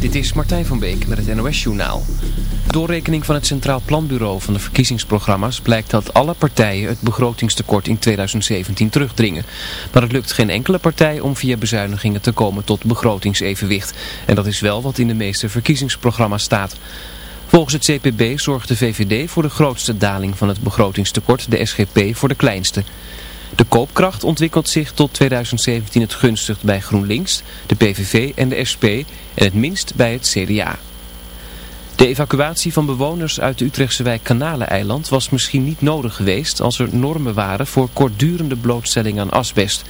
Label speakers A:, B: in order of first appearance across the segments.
A: Dit is Martijn van Beek met het NOS-journaal. Doorrekening van het Centraal Planbureau van de verkiezingsprogramma's blijkt dat alle partijen het begrotingstekort in 2017 terugdringen. Maar het lukt geen enkele partij om via bezuinigingen te komen tot begrotingsevenwicht. En dat is wel wat in de meeste verkiezingsprogramma's staat. Volgens het CPB zorgt de VVD voor de grootste daling van het begrotingstekort, de SGP voor de kleinste. De koopkracht ontwikkelt zich tot 2017 het gunstigst bij GroenLinks, de PVV en de SP en het minst bij het CDA. De evacuatie van bewoners uit de Utrechtse wijk Kanaleneiland was misschien niet nodig geweest als er normen waren voor kortdurende blootstelling aan asbest.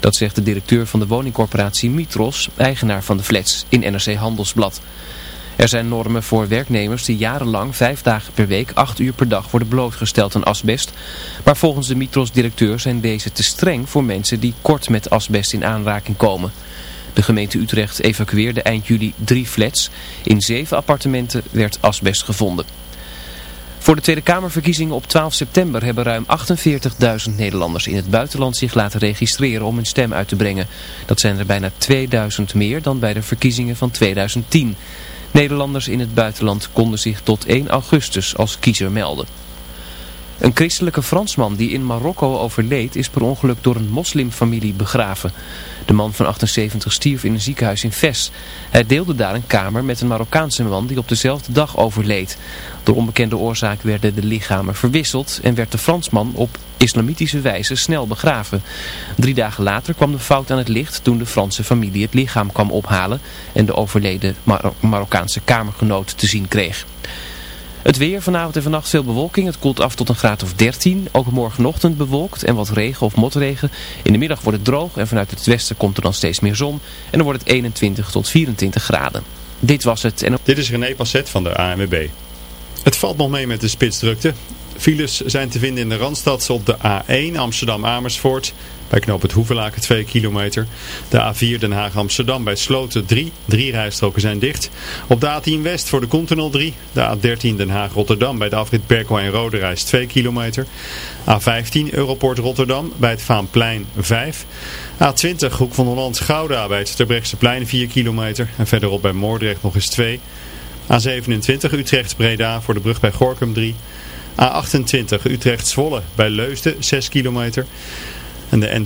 A: Dat zegt de directeur van de woningcorporatie Mitros, eigenaar van de flats, in NRC Handelsblad. Er zijn normen voor werknemers die jarenlang vijf dagen per week, acht uur per dag worden blootgesteld aan asbest. Maar volgens de Mitros-directeur zijn deze te streng voor mensen die kort met asbest in aanraking komen. De gemeente Utrecht evacueerde eind juli drie flats. In zeven appartementen werd asbest gevonden. Voor de Tweede Kamerverkiezingen op 12 september hebben ruim 48.000 Nederlanders in het buitenland zich laten registreren om hun stem uit te brengen. Dat zijn er bijna 2000 meer dan bij de verkiezingen van 2010. Nederlanders in het buitenland konden zich tot 1 augustus als kiezer melden. Een christelijke Fransman die in Marokko overleed is per ongeluk door een moslimfamilie begraven. De man van 78 stierf in een ziekenhuis in Ves. Hij deelde daar een kamer met een Marokkaanse man die op dezelfde dag overleed. Door onbekende oorzaak werden de lichamen verwisseld en werd de Fransman op islamitische wijze snel begraven. Drie dagen later kwam de fout aan het licht toen de Franse familie het lichaam kwam ophalen en de overleden Marokkaanse kamergenoot te zien kreeg. Het weer vanavond en vannacht veel bewolking. Het koelt af tot een graad of 13. Ook morgenochtend bewolkt en wat regen of motregen. In de middag wordt het droog en vanuit het westen komt er dan steeds meer zon. En dan wordt het 21 tot 24 graden. Dit was het. En...
B: Dit is René Passet van de ANWB. Het valt nog mee met de spitsdrukte. Files zijn te vinden in de Randstad op de A1 Amsterdam-Amersfoort. Bij knoop het Hoevelaken 2 kilometer. De A4 Den Haag-Amsterdam bij Sloten 3. Drie rijstroken zijn dicht. Op de A10 West voor de Continental 3. De A13 Den Haag-Rotterdam bij de afrit Berkel en Rode reis 2 kilometer. A15 Europort Rotterdam bij het Vaanplein 5. A20 Hoek van Holland-Gouda bij het plein 4 kilometer. En verderop bij Moordrecht nog eens 2. A27 Utrecht-Breda voor de brug bij Gorkum 3. A28 Utrecht-Zwolle bij Leusden 6 kilometer. En de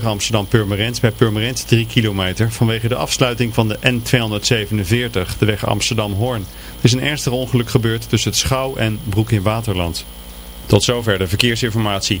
B: N235 Amsterdam-Purmerend bij Purmerend 3 kilometer vanwege de afsluiting van de N247, de weg Amsterdam-Hoorn. Er is een ernstig ongeluk gebeurd tussen het Schouw en Broek in Waterland. Tot zover de verkeersinformatie.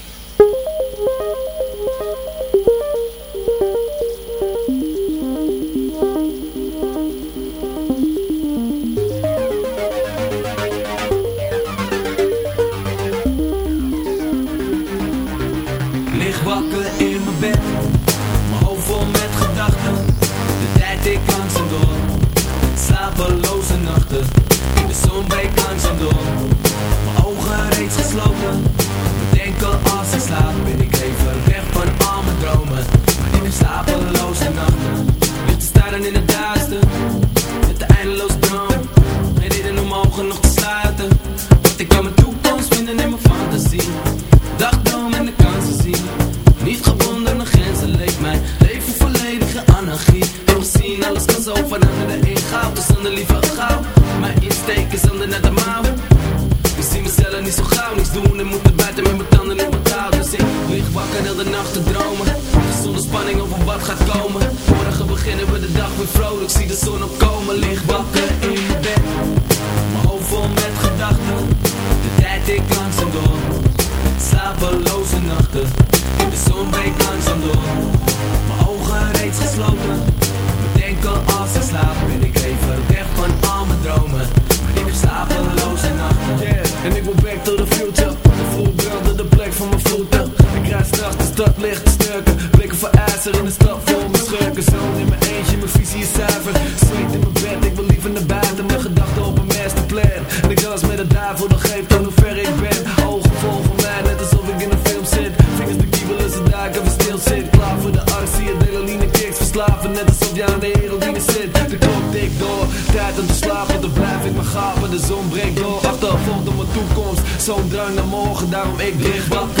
C: ontbreek langzaam door. Mijn ogen reeds gesloten. Denk al als ik slaap ben ik ogen, daarom ik lig wakker.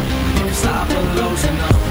C: slapeloze
D: nacht.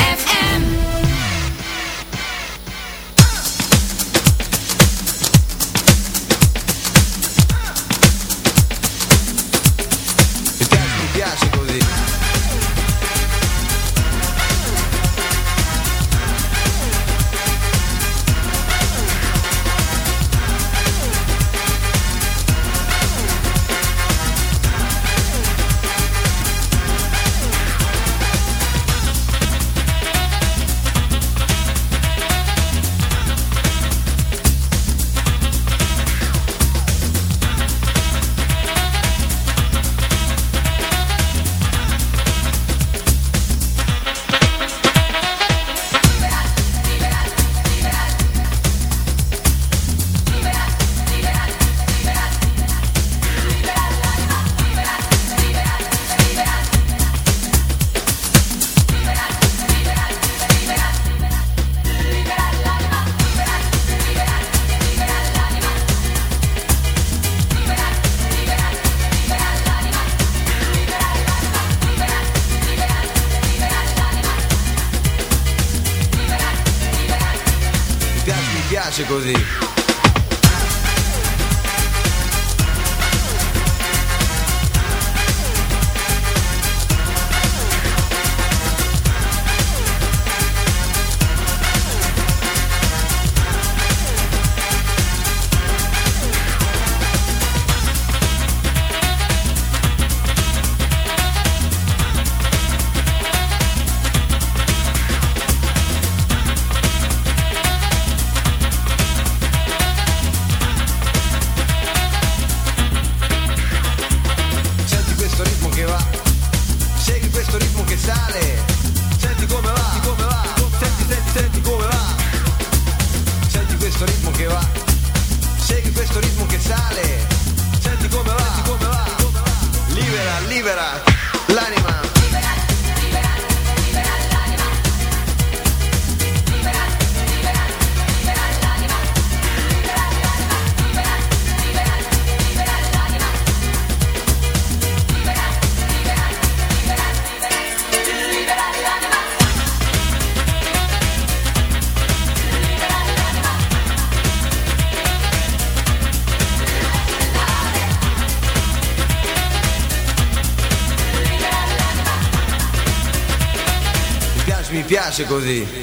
E: piace così.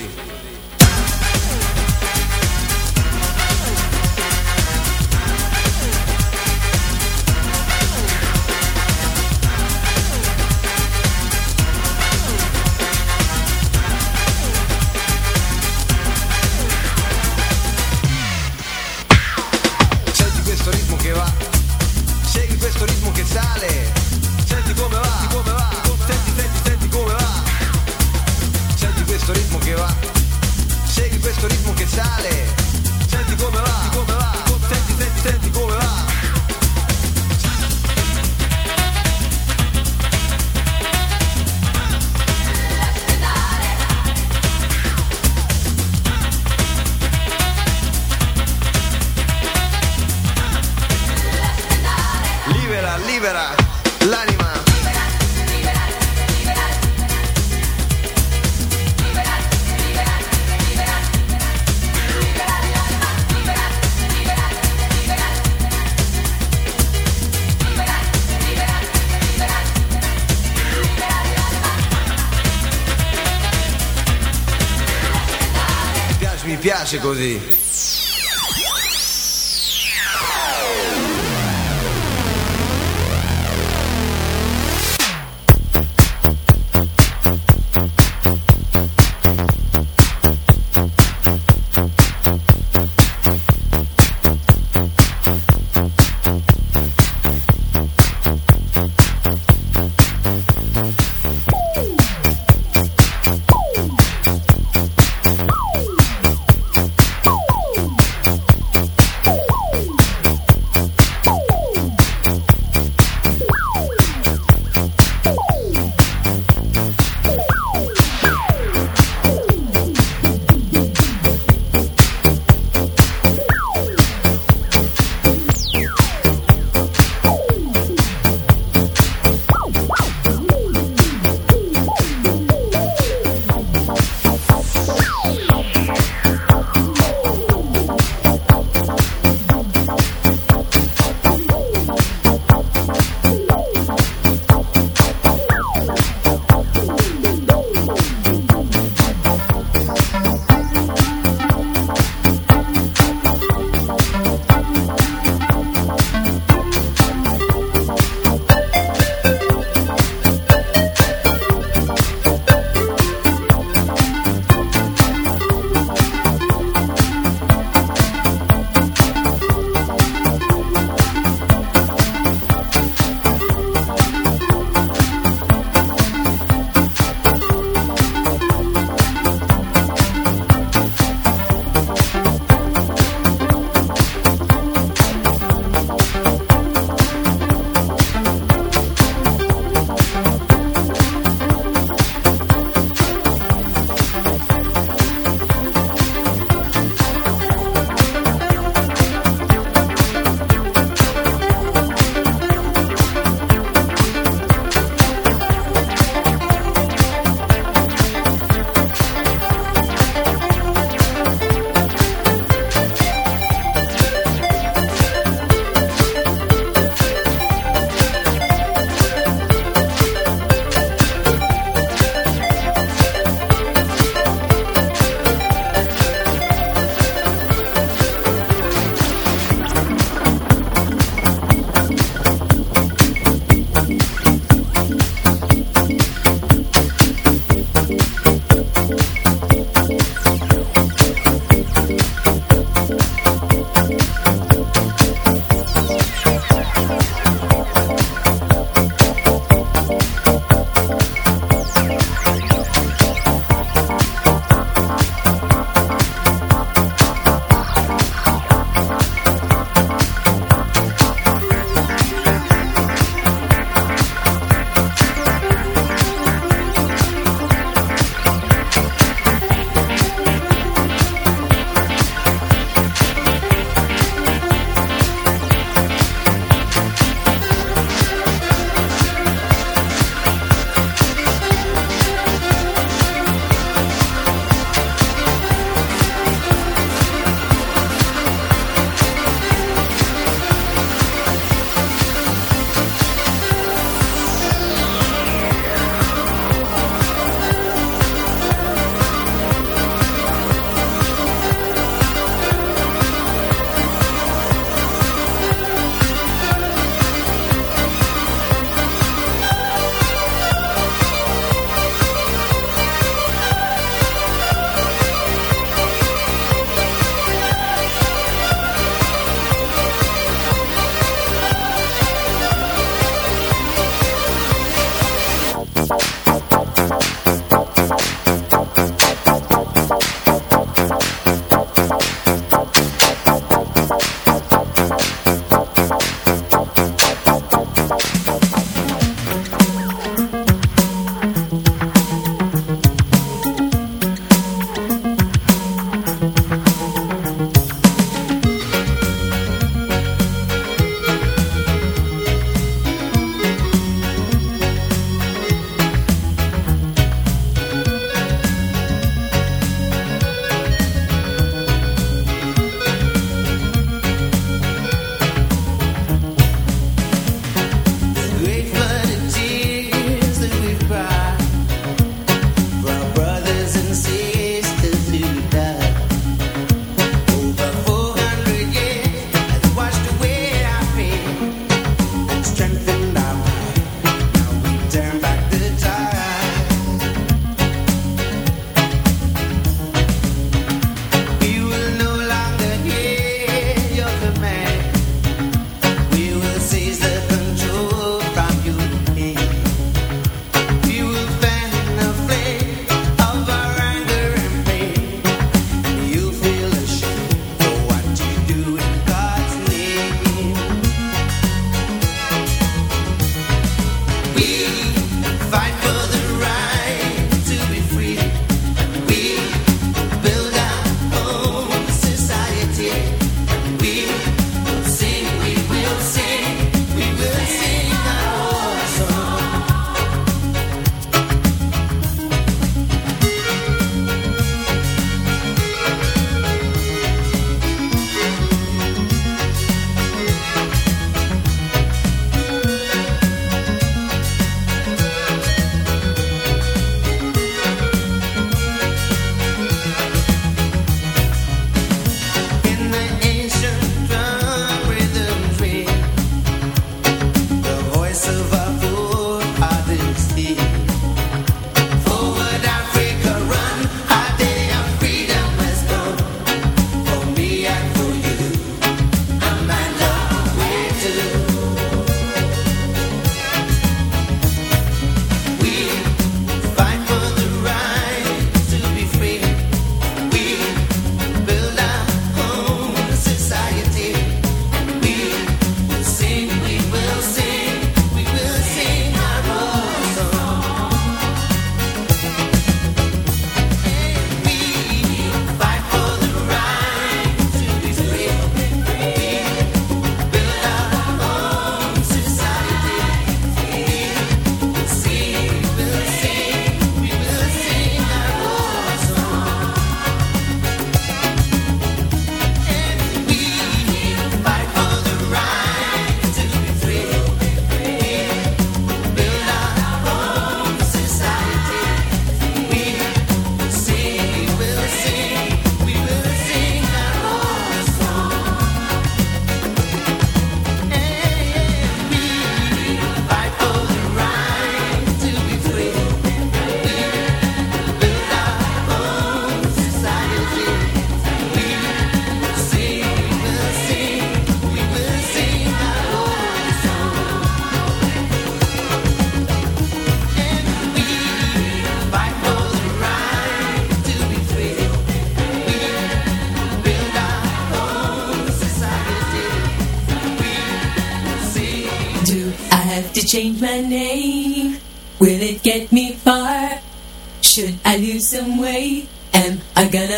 E: piace così.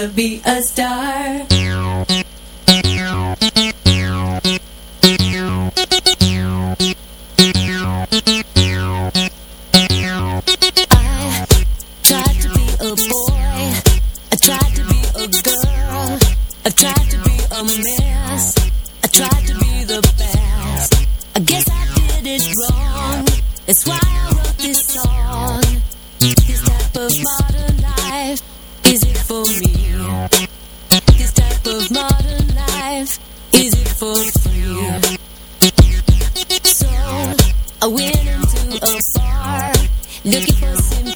F: To be a star. Went into a bar looking for some.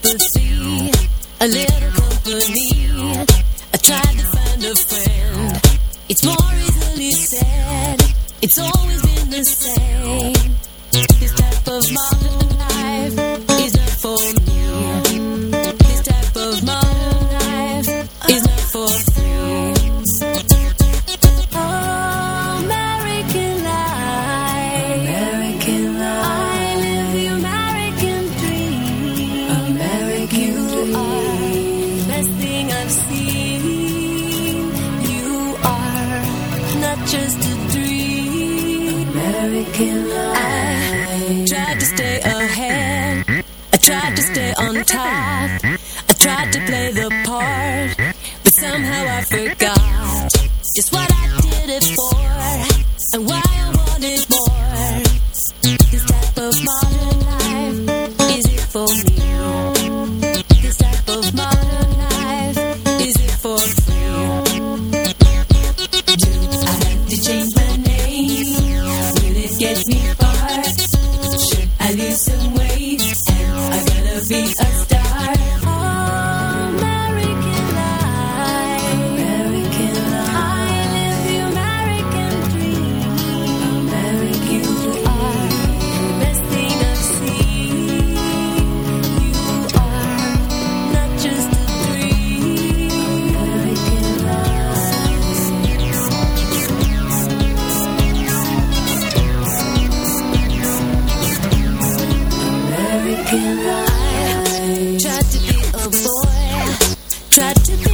F: tried to be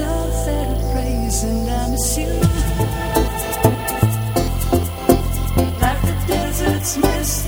F: a and I miss
G: you. Like the desert's mist.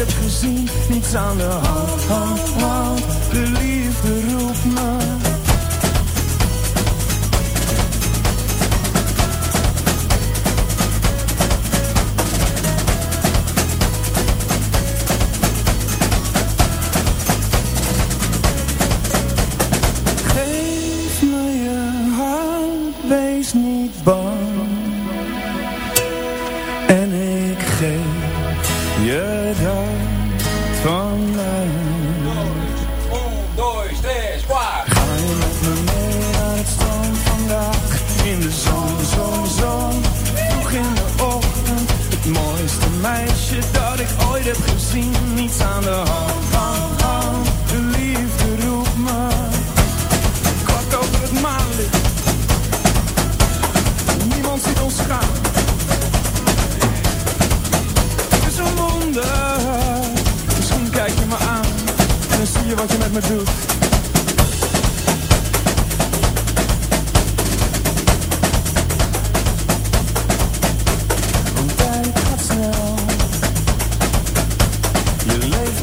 G: hebt gezien, niets aan de hand.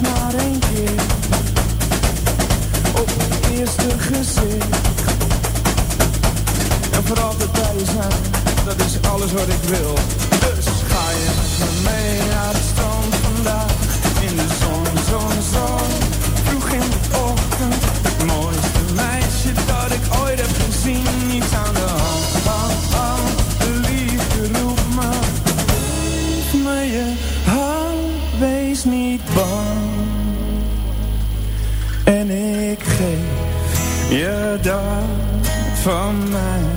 G: Naar een keer op het eerste gezicht. En vooral altijd bij de zaal, dat is alles wat ik wil. Dus ga je even mee naar de stoom vandaag. In de zon, zon, zon, vloog in de ochtend. je daar van mij.